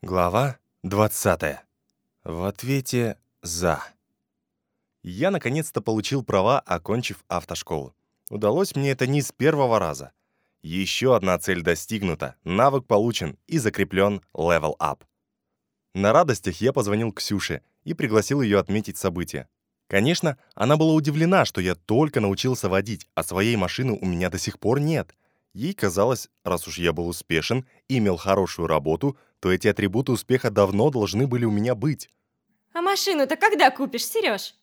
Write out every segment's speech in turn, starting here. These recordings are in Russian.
Глава 20. В ответе «за». Я наконец-то получил права, окончив автошколу. Удалось мне это не с первого раза. Еще одна цель достигнута, навык получен и закреплен Level Up. На радостях я позвонил Ксюше и пригласил ее отметить событие. Конечно, она была удивлена, что я только научился водить, а своей машины у меня до сих пор нет. Ей казалось, раз уж я был успешен и имел хорошую работу, то эти атрибуты успеха давно должны были у меня быть. А машину-то когда купишь, Сереж?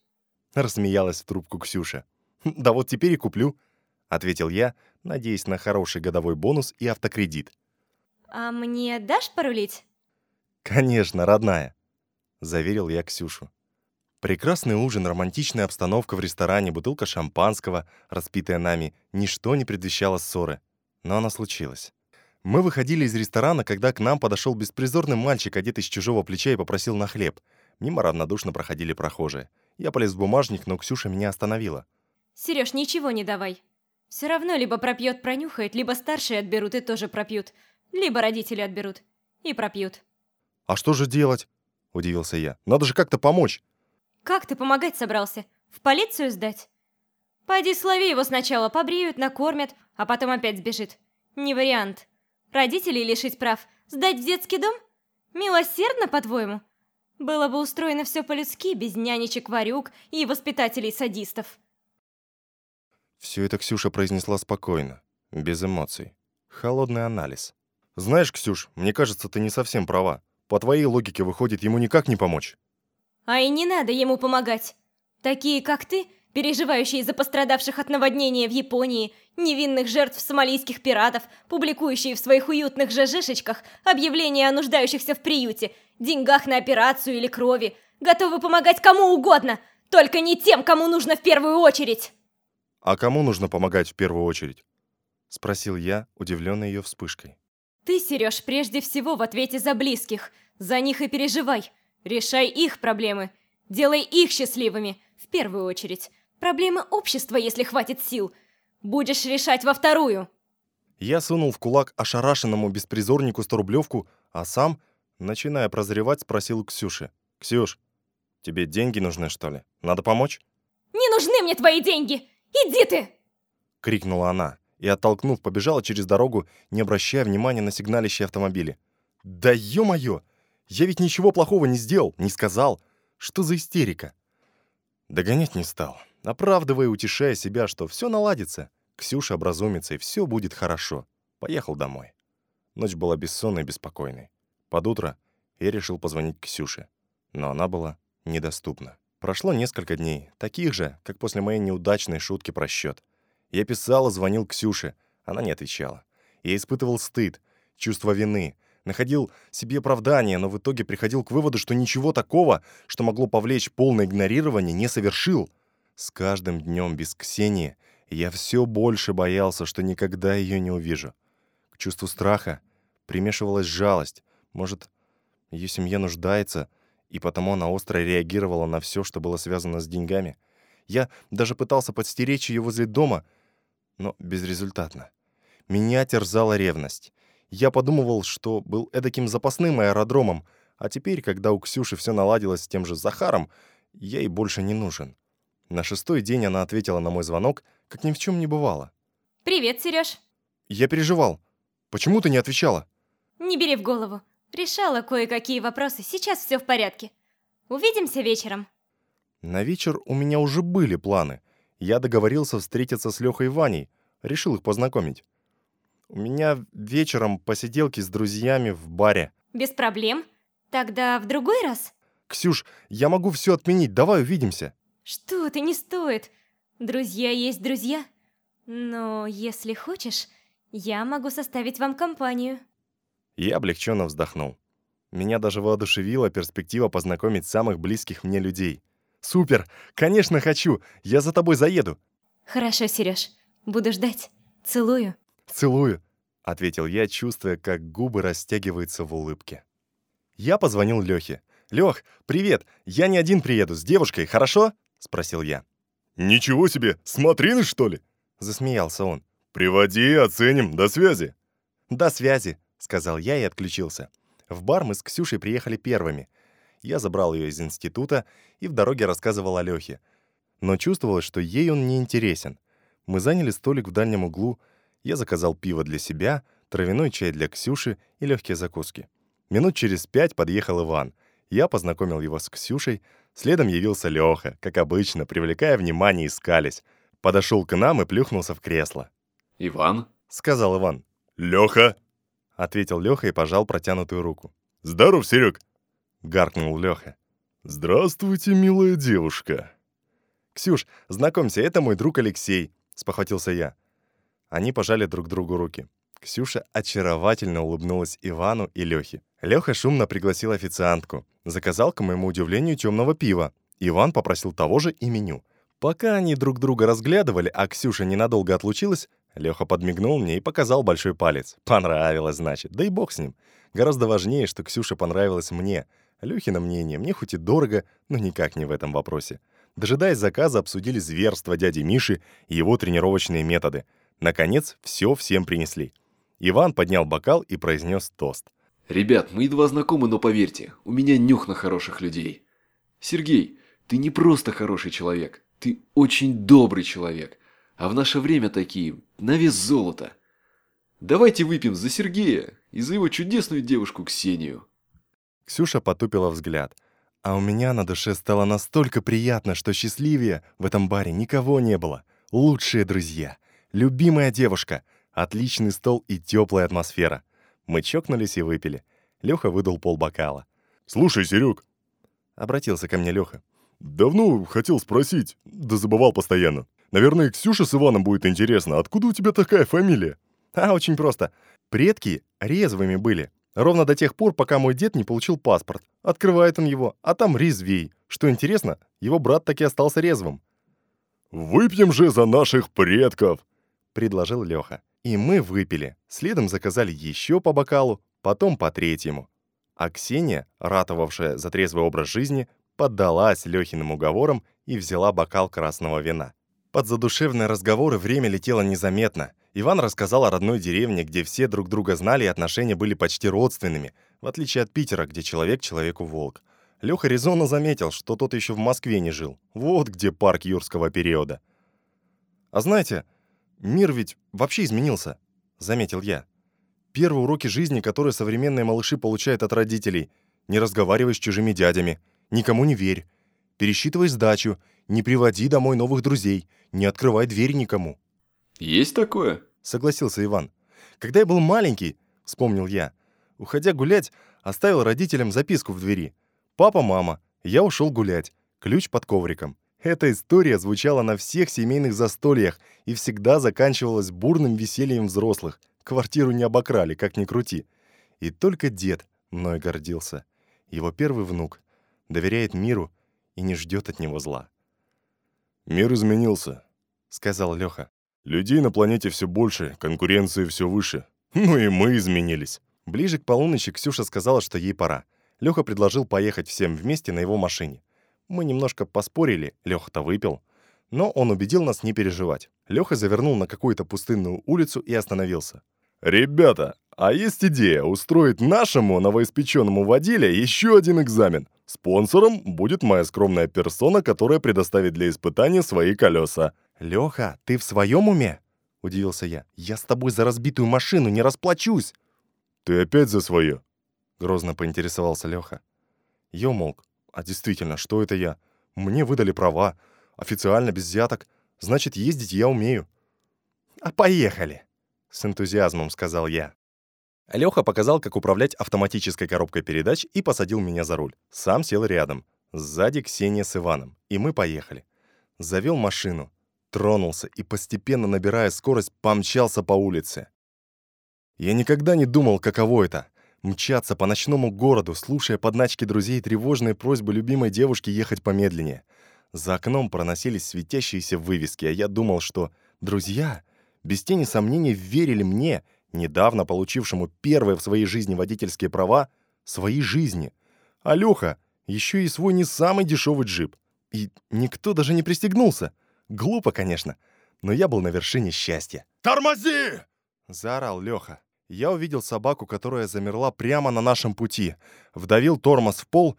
Рассмеялась в трубку Ксюша. «Да вот теперь и куплю», — ответил я, надеясь на хороший годовой бонус и автокредит. А мне дашь порулить? «Конечно, родная», — заверил я Ксюшу. Прекрасный ужин, романтичная обстановка в ресторане, бутылка шампанского, распитая нами, ничто не предвещало ссоры. Но она случилась. Мы выходили из ресторана, когда к нам подошел беспризорный мальчик, одетый с чужого плеча, и попросил на хлеб. Мимо равнодушно проходили прохожие. Я полез в бумажник, но Ксюша меня остановила. Сереж, ничего не давай. Все равно либо пропьет, пронюхает, либо старшие отберут и тоже пропьют. Либо родители отберут и пропьют. «А что же делать?» – удивился я. «Надо же как-то помочь!» Как ты помогать собрался? В полицию сдать? Пойди слови его сначала, побреют, накормят, а потом опять сбежит. Не вариант. Родителей лишить прав, сдать в детский дом? Милосердно, по-твоему? Было бы устроено все по-людски, без нянечек-варюк и воспитателей-садистов. Все это Ксюша произнесла спокойно, без эмоций. Холодный анализ. «Знаешь, Ксюш, мне кажется, ты не совсем права. По твоей логике выходит, ему никак не помочь». А и не надо ему помогать. Такие, как ты, переживающие за пострадавших от наводнения в Японии, невинных жертв сомалийских пиратов, публикующие в своих уютных ЖЖшечках объявления о нуждающихся в приюте, деньгах на операцию или крови, готовы помогать кому угодно, только не тем, кому нужно в первую очередь. «А кому нужно помогать в первую очередь?» — спросил я, удивленный ее вспышкой. Ты, Сереж, прежде всего в ответе за близких. За них и переживай. Решай их проблемы. Делай их счастливыми, в первую очередь. Проблемы общества, если хватит сил. Будешь решать во вторую. Я сунул в кулак ошарашенному беспризорнику сторублевку, а сам, начиная прозревать, спросил Ксюши. «Ксюш, тебе деньги нужны, что ли? Надо помочь?» «Не нужны мне твои деньги! Иди ты!» Крикнула она и, оттолкнув, побежала через дорогу, не обращая внимания на сигналищие автомобили. «Да ё-моё! Я ведь ничего плохого не сделал, не сказал. Что за истерика?» Догонять не стал, оправдывая и утешая себя, что все наладится. Ксюша образумится, и все будет хорошо. Поехал домой. Ночь была бессонной и беспокойной. Под утро я решил позвонить Ксюше, но она была недоступна. Прошло несколько дней, таких же, как после моей неудачной шутки про счет. Я писал и звонил Ксюше, она не отвечала. Я испытывал стыд, чувство вины, находил себе оправдание, но в итоге приходил к выводу, что ничего такого, что могло повлечь полное игнорирование, не совершил. С каждым днем без Ксении я все больше боялся, что никогда ее не увижу. К чувству страха примешивалась жалость. Может, ее семья нуждается, и потому она остро реагировала на все, что было связано с деньгами. Я даже пытался подстеречь ее возле дома, но безрезультатно. Меня терзала ревность. Я подумывал, что был эдаким запасным аэродромом, а теперь, когда у Ксюши все наладилось с тем же Захаром, я ей больше не нужен. На шестой день она ответила на мой звонок, как ни в чем не бывало. Привет, Сереж. Я переживал. Почему ты не отвечала? Не бери в голову. Решала кое-какие вопросы. Сейчас все в порядке. Увидимся вечером. На вечер у меня уже были планы. Я договорился встретиться с Лехой и Ваней. Решил их познакомить. У меня вечером посиделки с друзьями в баре. Без проблем. Тогда в другой раз? Ксюш, я могу все отменить, давай увидимся. Что ты, не стоит. Друзья есть друзья. Но если хочешь, я могу составить вам компанию. Я облегченно вздохнул. Меня даже воодушевила перспектива познакомить самых близких мне людей. Супер! Конечно, хочу! Я за тобой заеду! Хорошо, Сереж. Буду ждать. Целую. «Целую», — ответил я, чувствуя, как губы растягиваются в улыбке. Я позвонил Лёхе. «Лёх, привет! Я не один приеду, с девушкой, хорошо?» — спросил я. «Ничего себе! Смотрины, что ли?» — засмеялся он. «Приводи, оценим. До связи!» «До связи!» — сказал я и отключился. В бар мы с Ксюшей приехали первыми. Я забрал ее из института и в дороге рассказывал о Лехе. Но чувствовалось, что ей он не интересен. Мы заняли столик в дальнем углу. Я заказал пиво для себя, травяной чай для Ксюши и легкие закуски. Минут через пять подъехал Иван. Я познакомил его с Ксюшей. Следом явился Леха, как обычно, привлекая внимание и скались. Подошел к нам и плюхнулся в кресло. «Иван?» — сказал Иван. Леха! — ответил Леха и пожал протянутую руку. Здоров, Серег! — гаркнул Леха. Здравствуйте, милая девушка. «Ксюш, знакомься, это мой друг Алексей», — спохватился я. Они пожали друг другу руки. Ксюша очаровательно улыбнулась Ивану и Лехе. Леха шумно пригласил официантку. Заказал, к моему удивлению, темного пива. Иван попросил того же и меню. Пока они друг друга разглядывали, а Ксюша ненадолго отлучилась, Леха подмигнул мне и показал большой палец. Понравилось, значит. Да и бог с ним. Гораздо важнее, что Ксюша понравилась мне. Лехино мнение мне хоть и дорого, но никак не в этом вопросе. Дожидаясь заказа, обсудили зверство дяди Миши и его тренировочные методы. Наконец, все всем принесли. Иван поднял бокал и произнес тост. «Ребят, мы едва знакомы, но поверьте, у меня нюх на хороших людей. Сергей, ты не просто хороший человек, ты очень добрый человек. А в наше время такие на вес золота. Давайте выпьем за Сергея и за его чудесную девушку Ксению». Ксюша потупила взгляд. А у меня на душе стало настолько приятно, что счастливее в этом баре никого не было. Лучшие друзья, любимая девушка, отличный стол и теплая атмосфера. Мы чокнулись и выпили. Леха выдал полбокала. Слушай, Серег, Обратился ко мне Леха. давно хотел спросить, да забывал постоянно. Наверное, Ксюше с Иваном будет интересно, откуда у тебя такая фамилия? А, очень просто. Предки резвыми были. Ровно до тех пор, пока мой дед не получил паспорт. Открывает он его, а там резвей. Что интересно, его брат таки остался резвым. Выпьем же за наших предков. предложил Леха. И мы выпили. Следом заказали еще по бокалу, потом по третьему. А Ксения, ратовавшая за трезвый образ жизни, поддалась Лехиным уговорам и взяла бокал красного вина. Под задушевные разговоры время летело незаметно. Иван рассказал о родной деревне, где все друг друга знали и отношения были почти родственными, в отличие от Питера, где человек человеку волк. Леха резонно заметил, что тот еще в Москве не жил. Вот где парк юрского периода. «А знаете, мир ведь вообще изменился», — заметил я. «Первые уроки жизни, которые современные малыши получают от родителей. Не разговаривай с чужими дядями, никому не верь, пересчитывай сдачу, не приводи домой новых друзей, не открывай дверь никому». «Есть такое?» — согласился Иван. «Когда я был маленький, — вспомнил я, — уходя гулять, оставил родителям записку в двери. Папа, мама, я ушел гулять, ключ под ковриком. Эта история звучала на всех семейных застольях и всегда заканчивалась бурным весельем взрослых. Квартиру не обокрали, как ни крути. И только дед мной гордился. Его первый внук доверяет миру и не ждет от него зла. Мир изменился. — сказал Леха. Людей на планете все больше, конкуренции все выше. Ну и мы изменились. Ближе к полуночи Ксюша сказала, что ей пора. Леха предложил поехать всем вместе на его машине. Мы немножко поспорили, Леха-то выпил. Но он убедил нас не переживать. Леха завернул на какую-то пустынную улицу и остановился. Ребята, а есть идея устроить нашему новоиспеченному водиле еще один экзамен. Спонсором будет моя скромная персона, которая предоставит для испытания свои колеса. «Леха, ты в своем уме?» — удивился я. «Я с тобой за разбитую машину не расплачусь!» Ты опять за свое? — грозно поинтересовался Леха. Я умолк. А действительно, что это я? Мне выдали права. Официально, без взяток. Значит, ездить я умею. «А поехали!» — с энтузиазмом сказал я. Леха показал, как управлять автоматической коробкой передач и посадил меня за руль. Сам сел рядом. Сзади Ксения с Иваном. И мы поехали. Завел машину. Тронулся и, постепенно набирая скорость, помчался по улице. Я никогда не думал, каково это — мчаться по ночному городу, слушая подначки друзей тревожные просьбы любимой девушки ехать помедленнее. За окном проносились светящиеся вывески, а я думал, что друзья, без тени сомнений, верили мне, недавно получившему первые в своей жизни водительские права, своей жизни. А Леха еще и свой не самый дешевый джип. И никто даже не пристегнулся. Глупо, конечно, но я был на вершине счастья. Тормози! Заорал Леха. Я увидел собаку, которая замерла прямо на нашем пути. Вдавил тормоз в пол,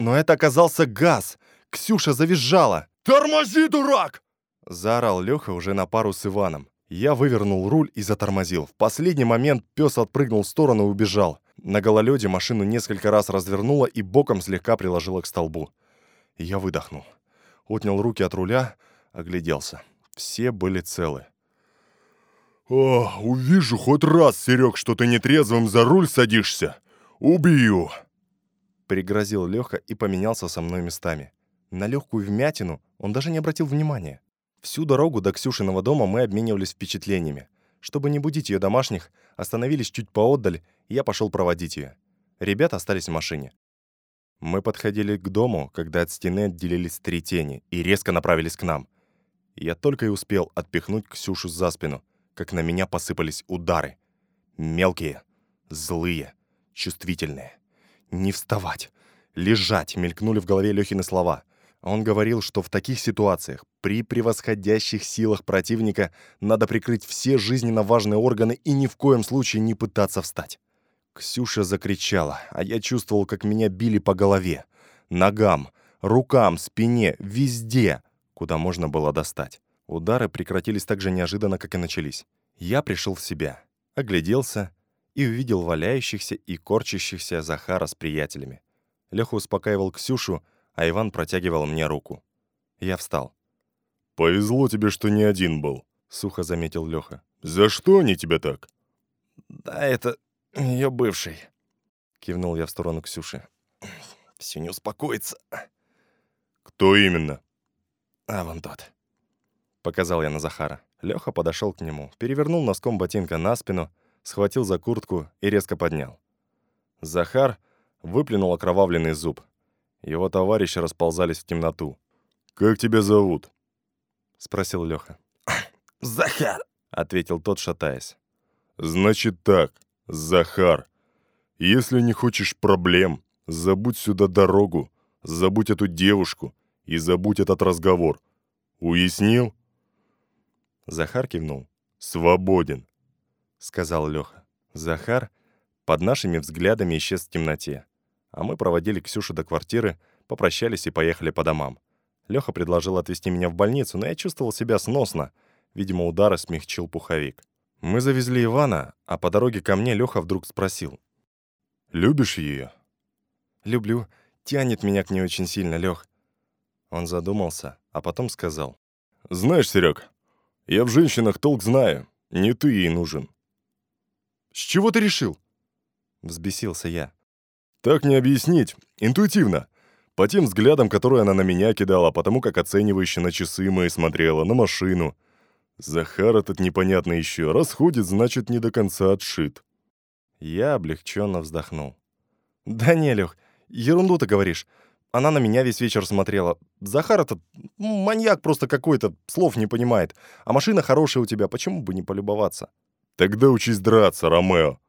но это оказался газ. Ксюша завизжала. «Тормози, дурак!» Заорал Леха уже на пару с Иваном. Я вывернул руль и затормозил. В последний момент пес отпрыгнул в сторону и убежал. На гололеде машину несколько раз развернуло и боком слегка приложило к столбу. Я выдохнул. Отнял руки от руля, огляделся. Все были целы. «О, увижу хоть раз, Серег, что ты нетрезвым за руль садишься. Убью!» Пригрозил Леха и поменялся со мной местами. На легкую вмятину он даже не обратил внимания. Всю дорогу до Ксюшиного дома мы обменивались впечатлениями. Чтобы не будить ее домашних, остановились чуть поотдаль, и я пошел проводить ее. Ребята остались в машине. Мы подходили к дому, когда от стены отделились три тени и резко направились к нам. Я только и успел отпихнуть Ксюшу за спину, как на меня посыпались удары. Мелкие, злые, чувствительные. «Не вставать! Лежать!» — мелькнули в голове Лёхины слова. Он говорил, что в таких ситуациях, при превосходящих силах противника, надо прикрыть все жизненно важные органы и ни в коем случае не пытаться встать. Ксюша закричала, а я чувствовал, как меня били по голове, ногам, рукам, спине, везде, куда можно было достать. Удары прекратились так же неожиданно, как и начались. Я пришел в себя, огляделся и увидел валяющихся и корчащихся Захара с приятелями. Леха успокаивал Ксюшу, а Иван протягивал мне руку. Я встал. «Повезло тебе, что не один был», — сухо заметил Леха. «За что они тебя так?» «Да это ее бывший», — кивнул я в сторону Ксюши. «Все не успокоится». «Кто именно?» «А вон тот». Показал я на Захара. Леха подошел к нему, перевернул носком ботинка на спину, схватил за куртку и резко поднял. Захар выплюнул окровавленный зуб. Его товарищи расползались в темноту. «Как тебя зовут?» — спросил Леха. «Захар!» — ответил тот, шатаясь. «Значит так, Захар, если не хочешь проблем, забудь сюда дорогу, забудь эту девушку и забудь этот разговор. Уяснил?» Захар кивнул. «Свободен», — сказал Леха. Захар под нашими взглядами исчез в темноте. А мы проводили Ксюшу до квартиры, попрощались и поехали по домам. Леха предложил отвезти меня в больницу, но я чувствовал себя сносно. Видимо, удары смягчил пуховик. Мы завезли Ивана, а по дороге ко мне Леха вдруг спросил. «Любишь ее?» «Люблю. Тянет меня к ней очень сильно, Лех». Он задумался, а потом сказал. «Знаешь, Серег, я в женщинах толк знаю. Не ты ей нужен». «С чего ты решил?» Взбесился я. «Так не объяснить. Интуитивно. По тем взглядам, которые она на меня кидала, по тому, как оценивающе на часы мои смотрела, на машину. Захар этот непонятно еще. Расходит, значит, не до конца отшит». Я облегченно вздохнул. «Да не, Лех, ерунду ты говоришь. Она на меня весь вечер смотрела. Захар этот маньяк просто какой-то, слов не понимает. А машина хорошая у тебя, почему бы не полюбоваться? Тогда учись драться, Ромео.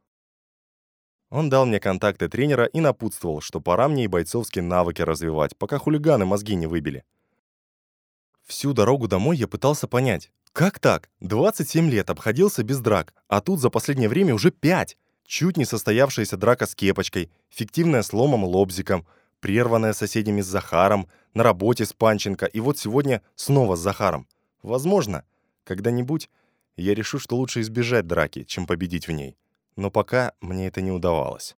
Он дал мне контакты тренера и напутствовал, что пора мне и бойцовские навыки развивать, пока хулиганы мозги не выбили. Всю дорогу домой я пытался понять, как так? 27 лет обходился без драк, а тут за последнее время уже 5. Чуть не состоявшаяся драка с кепочкой, фиктивная с ломом лобзиком — прерванная соседями с Захаром, на работе с Панченко, и вот сегодня снова с Захаром. Возможно, когда-нибудь я решу, что лучше избежать драки, чем победить в ней. Но пока мне это не удавалось.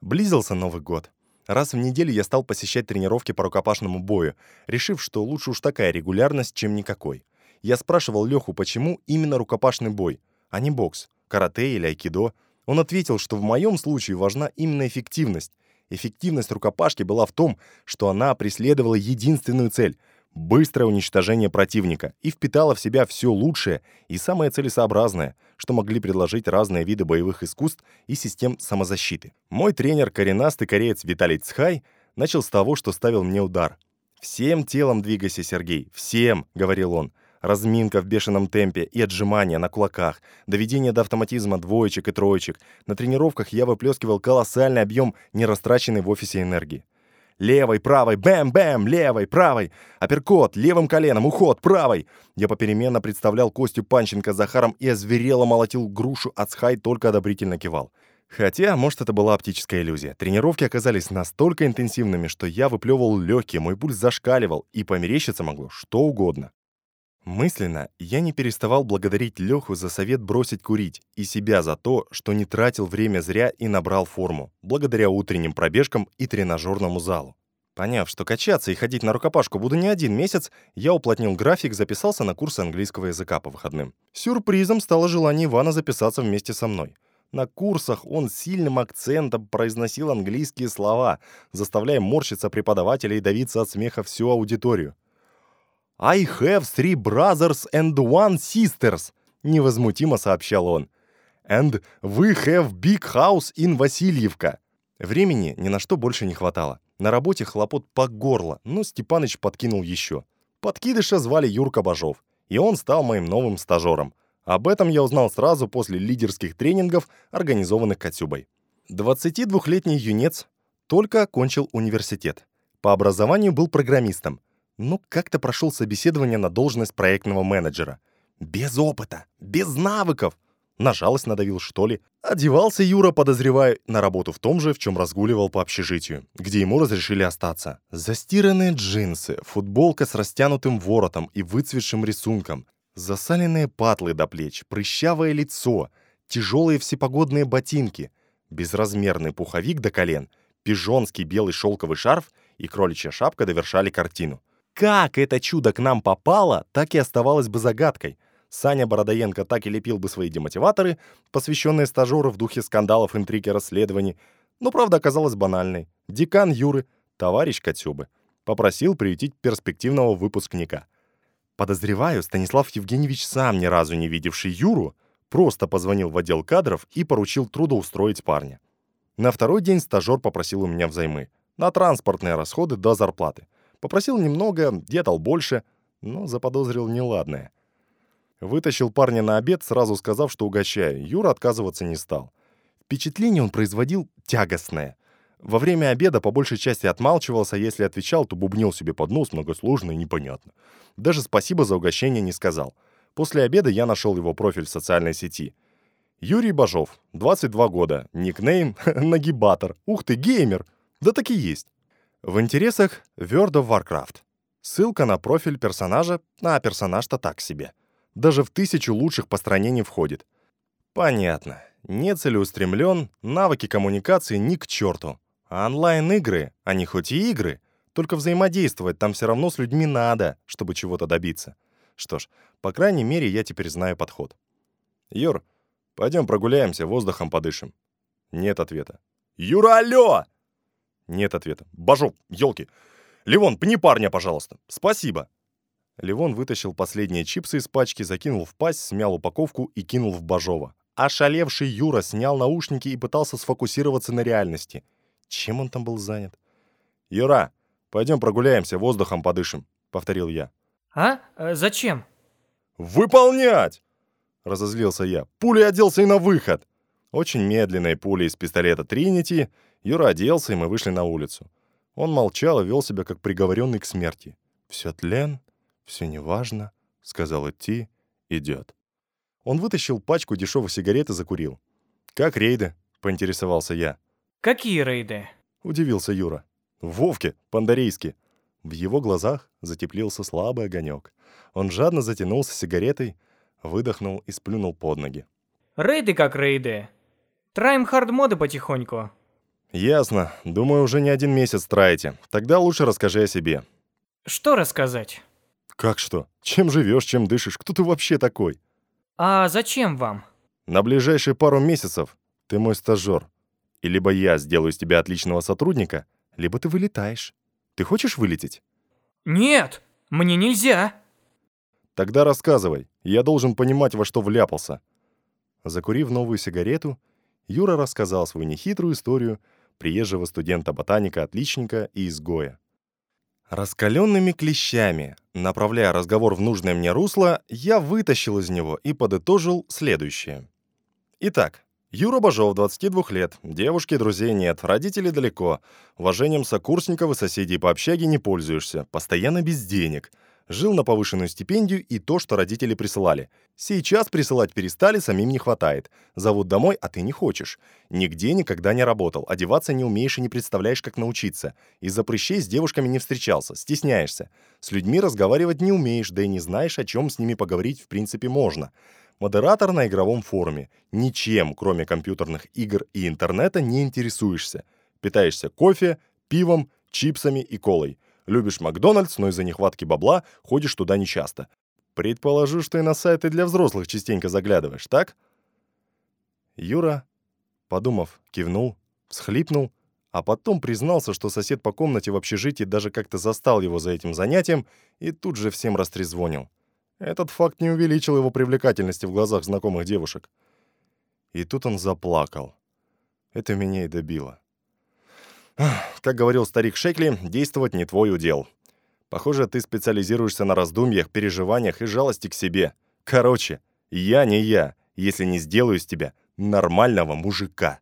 Близился Новый год. Раз в неделю я стал посещать тренировки по рукопашному бою, решив, что лучше уж такая регулярность, чем никакой. Я спрашивал Леху, почему именно рукопашный бой, а не бокс, карате или айкидо. Он ответил, что в моем случае важна именно эффективность, Эффективность рукопашки была в том, что она преследовала единственную цель — быстрое уничтожение противника и впитала в себя все лучшее и самое целесообразное, что могли предложить разные виды боевых искусств и систем самозащиты. Мой тренер, коренастый кореец Виталий Цхай, начал с того, что ставил мне удар. «Всем телом двигайся, Сергей, всем!» — говорил он — разминка в бешеном темпе и отжимания на кулаках, доведение до автоматизма двоечек и троечек. На тренировках я выплескивал колоссальный объем нерастраченной в офисе энергии. Левой, правой, бэм-бэм, левой, правой. Апперкот, левым коленом, уход, правой. Я попеременно представлял Костю Панченко Захаром и озверело молотил грушу, а Цхай только одобрительно кивал. Хотя, может, это была оптическая иллюзия. Тренировки оказались настолько интенсивными, что я выплевывал легкие, мой пульс зашкаливал, и померещиться могло что угодно. Мысленно я не переставал благодарить Леху за совет бросить курить и себя за то, что не тратил время зря и набрал форму, благодаря утренним пробежкам и тренажерному залу. Поняв, что качаться и ходить на рукопашку буду не один месяц, я уплотнил график, записался на курсы английского языка по выходным. Сюрпризом стало желание Ивана записаться вместе со мной. На курсах он сильным акцентом произносил английские слова, заставляя морщиться преподавателя и давиться от смеха всю аудиторию. «I have three brothers and one sisters», — невозмутимо сообщал он. «And we have big house in Васильевка». Времени ни на что больше не хватало. На работе хлопот по горло, но Степаныч подкинул еще. Подкидыша звали Юрка Бажов, и он стал моим новым стажером. Об этом я узнал сразу после лидерских тренингов, организованных Катюбой. 22-летний юнец только окончил университет. По образованию был программистом, но как-то прошел собеседование на должность проектного менеджера. Без опыта, без навыков. На жалость надавил, что ли. Одевался Юра, подозревая, на работу в том же, в чем разгуливал по общежитию, где ему разрешили остаться. Застиранные джинсы, футболка с растянутым воротом и выцветшим рисунком, засаленные патлы до плеч, прыщавое лицо, тяжелые всепогодные ботинки, безразмерный пуховик до колен, пижонский белый шелковый шарф и кроличья шапка довершали картину. Как это чудо к нам попало, так и оставалось бы загадкой. Саня Бородоенко так и лепил бы свои демотиваторы, посвященные стажеру в духе скандалов, интриг и расследований. Но правда оказалась банальной. Декан Юры, товарищ Катюбы, попросил приютить перспективного выпускника. Подозреваю, Станислав Евгеньевич, сам ни разу не видевший Юру, просто позвонил в отдел кадров и поручил трудоустроить парня. На второй день стажер попросил у меня взаймы. На транспортные расходы до зарплаты. Попросил немного, я дал больше, но заподозрил неладное. Вытащил парня на обед, сразу сказав, что угощаю. Юра отказываться не стал. Впечатление он производил тягостное. Во время обеда по большей части отмалчивался, если отвечал, то бубнил себе под нос многосложно и непонятно. Даже спасибо за угощение не сказал. После обеда я нашел его профиль в социальной сети. Юрий Бажов, 22 года, никнейм Нагибатор. Ух ты, геймер! Да так и есть. В интересах World of Warcraft. Ссылка на профиль персонажа, а персонаж-то так себе. Даже в тысячу лучших построений входит. Понятно. Не целеустремлен, навыки коммуникации ни к черту. А онлайн-игры, они хоть и игры, только взаимодействовать там все равно с людьми надо, чтобы чего-то добиться. Что ж, по крайней мере, я теперь знаю подход. Юр, пойдем прогуляемся, воздухом подышим. Нет ответа. Юра, алло! Нет ответа. Бажов, елки. Левон, пни парня, пожалуйста. Спасибо. Левон вытащил последние чипсы из пачки, закинул в пасть, смял упаковку и кинул в Бажова. Ошалевший Юра снял наушники и пытался сфокусироваться на реальности. Чем он там был занят? «Юра, пойдем прогуляемся, воздухом подышим», — повторил я. «А? Э, зачем?» «Выполнять!» — разозлился я. Пулей оделся и на выход. Очень медленной пулей из пистолета Тринити Юра оделся, и мы вышли на улицу. Он молчал и вел себя, как приговоренный к смерти. «Все тлен, все неважно», — сказал идти, идет. Он вытащил пачку дешевых сигарет и закурил. «Как рейды?» — поинтересовался я. «Какие рейды?» — удивился Юра. «Вовке, по-андарейски». В его глазах затеплился слабый огонек. Он жадно затянулся сигаретой, выдохнул и сплюнул под ноги. «Рейды как рейды. Траем хард-моды потихоньку. «Ясно. Думаю, уже не один месяц траете. Тогда лучше расскажи о себе». Что рассказать? «Как что? Чем живешь, чем дышишь? Кто ты вообще такой?» А зачем вам? «На ближайшие пару месяцев ты мой стажер. И либо я сделаю из тебя отличного сотрудника, либо ты вылетаешь. Ты хочешь вылететь?» Нет, мне нельзя. «Тогда рассказывай. Я должен понимать, во что вляпался». Закурив новую сигарету, Юра рассказал свою нехитрую историю приезжего студента-ботаника-отличника и изгоя. Раскаленными клещами, направляя разговор в нужное мне русло, я вытащил из него и подытожил следующее. Итак, Юра Бажов, 22 лет. Девушки, друзей нет, родители далеко. Уважением сокурсников и соседей по общаге не пользуешься. Постоянно без денег. Жил на повышенную стипендию и то, что родители присылали. Сейчас присылать перестали, самим не хватает. Зовут домой, а ты не хочешь. Нигде никогда не работал, одеваться не умеешь и не представляешь, как научиться. Из-за прыщей с девушками не встречался, стесняешься. С людьми разговаривать не умеешь, да и не знаешь, о чем с ними поговорить в принципе можно. Модератор на игровом форуме. Ничем, кроме компьютерных игр и интернета, не интересуешься. Питаешься кофе, пивом, чипсами и колой. Любишь Макдональдс, но из-за нехватки бабла ходишь туда нечасто. Предположу, что и на сайты для взрослых частенько заглядываешь, так? Юра, подумав, кивнул, всхлипнул, а потом признался, что сосед по комнате в общежитии даже как-то застал его за этим занятием и тут же всем растрезвонил. Этот факт не увеличил его привлекательности в глазах знакомых девушек. И тут он заплакал. Это меня и добило. Как говорил старик Шекли, действовать не твой удел. Похоже, ты специализируешься на раздумьях, переживаниях и жалости к себе. Короче, я не я, если не сделаю из тебя нормального мужика.